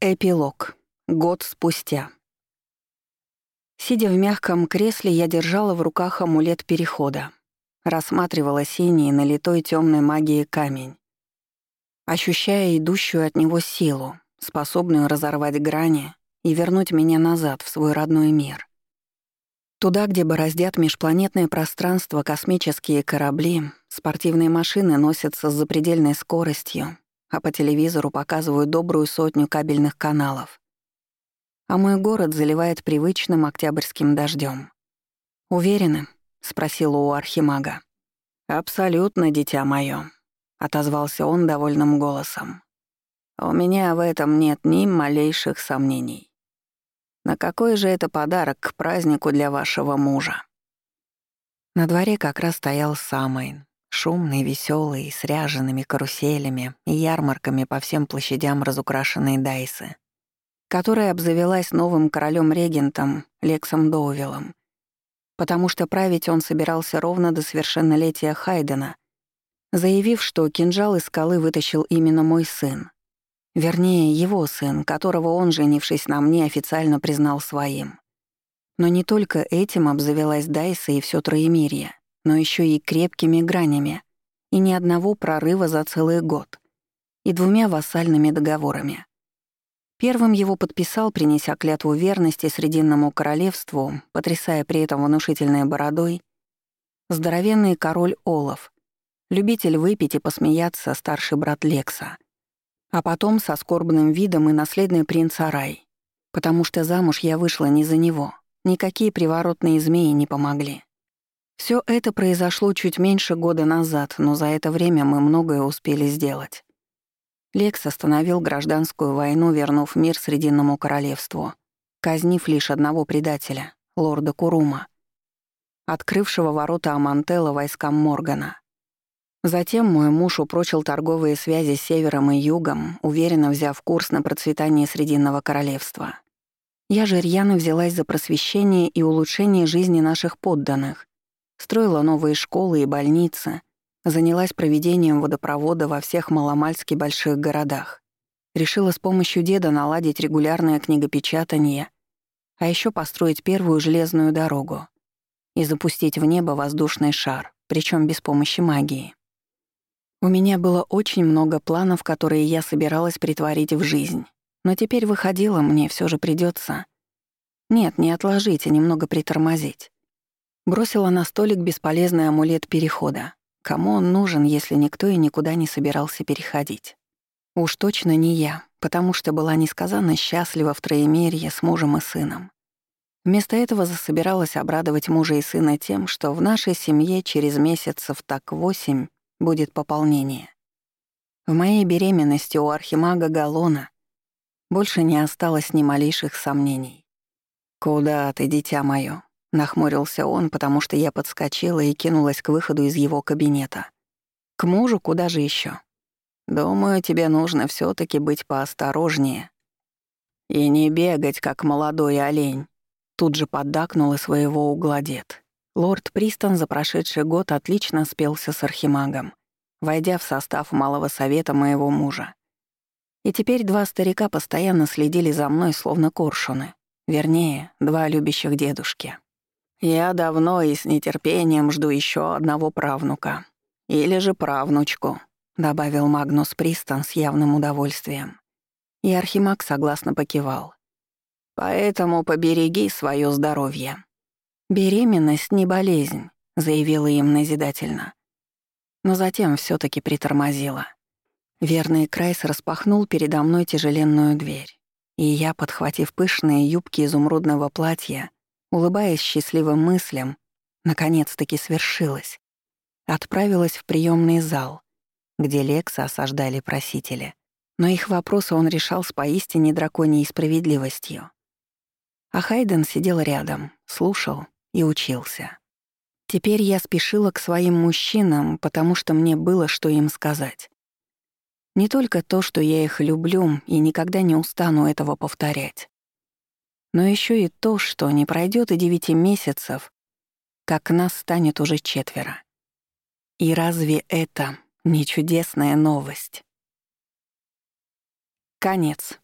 Эпилог. Год спустя. Сидя в мягком кресле, я держала в руках амулет перехода. Рассматривала синий, налитой темной магией камень. Ощущая идущую от него силу, способную разорвать грани и вернуть меня назад в свой родной мир. Туда, где бороздят межпланетное пространство космические корабли, спортивные машины носятся с запредельной скоростью, а по телевизору показывают добрую сотню кабельных каналов. А мой город заливает привычным октябрьским дождем. «Уверены?» — спросила у архимага. «Абсолютно, дитя моё», — отозвался он довольным голосом. «У меня в этом нет ни малейших сомнений. На какой же это подарок к празднику для вашего мужа?» На дворе как раз стоял Самайн, Шумный, веселый, с ряжеными каруселями и ярмарками по всем площадям разукрашенной Дайсы, которая обзавелась новым королем-регентом Лексом Доувиллом, потому что править он собирался ровно до совершеннолетия Хайдена, заявив, что кинжал из скалы вытащил именно мой сын. Вернее, его сын, которого он, женившись на мне, официально признал своим. Но не только этим обзавелась Дайса и все Троемирье но еще и крепкими гранями, и ни одного прорыва за целый год, и двумя вассальными договорами. Первым его подписал, принеся клятву верности Срединному королевству, потрясая при этом внушительной бородой, здоровенный король Олаф, любитель выпить и посмеяться старший брат Лекса, а потом со скорбным видом и наследный принц Арай, потому что замуж я вышла не за него, никакие приворотные змеи не помогли. Все это произошло чуть меньше года назад, но за это время мы многое успели сделать. Лекс остановил гражданскую войну, вернув мир Срединному королевству, казнив лишь одного предателя, лорда Курума, открывшего ворота Амантелла войскам Моргана. Затем мой муж упрочил торговые связи с севером и югом, уверенно взяв курс на процветание Срединного королевства. Я же рьяно взялась за просвещение и улучшение жизни наших подданных, Строила новые школы и больницы, занялась проведением водопровода во всех маломальски больших городах. Решила с помощью деда наладить регулярное книгопечатание, а еще построить первую железную дорогу и запустить в небо воздушный шар, причем без помощи магии. У меня было очень много планов, которые я собиралась притворить в жизнь. Но теперь выходило, мне все же придется. Нет, не отложить, а немного притормозить. Бросила на столик бесполезный амулет перехода. Кому он нужен, если никто и никуда не собирался переходить? Уж точно не я, потому что была несказанно счастлива в троемерье с мужем и сыном. Вместо этого засобиралась обрадовать мужа и сына тем, что в нашей семье через месяцев так восемь будет пополнение. В моей беременности у архимага Галона больше не осталось ни малейших сомнений. «Куда ты, дитя моё?» Нахмурился он, потому что я подскочила и кинулась к выходу из его кабинета. К мужу куда же еще? Думаю, тебе нужно все таки быть поосторожнее. И не бегать, как молодой олень. Тут же поддакнул из своего угла дед. Лорд Пристон за прошедший год отлично спелся с архимагом, войдя в состав малого совета моего мужа. И теперь два старика постоянно следили за мной, словно коршуны. Вернее, два любящих дедушки. Я давно и с нетерпением жду еще одного правнука. Или же правнучку», — добавил Магнус Пристон с явным удовольствием. И Архимаг согласно покивал. «Поэтому побереги свое здоровье». «Беременность не болезнь», — заявила им назидательно. Но затем все таки притормозила. Верный Крайс распахнул передо мной тяжеленную дверь, и я, подхватив пышные юбки изумрудного платья, улыбаясь счастливым мыслям, наконец-таки свершилось. Отправилась в приемный зал, где Лекса осаждали просители. Но их вопросы он решал с поистине драконьей справедливостью. А Хайден сидел рядом, слушал и учился. Теперь я спешила к своим мужчинам, потому что мне было что им сказать. Не только то, что я их люблю и никогда не устану этого повторять но еще и то, что не пройдет и девяти месяцев, как нас станет уже четверо. И разве это не чудесная новость? Конец.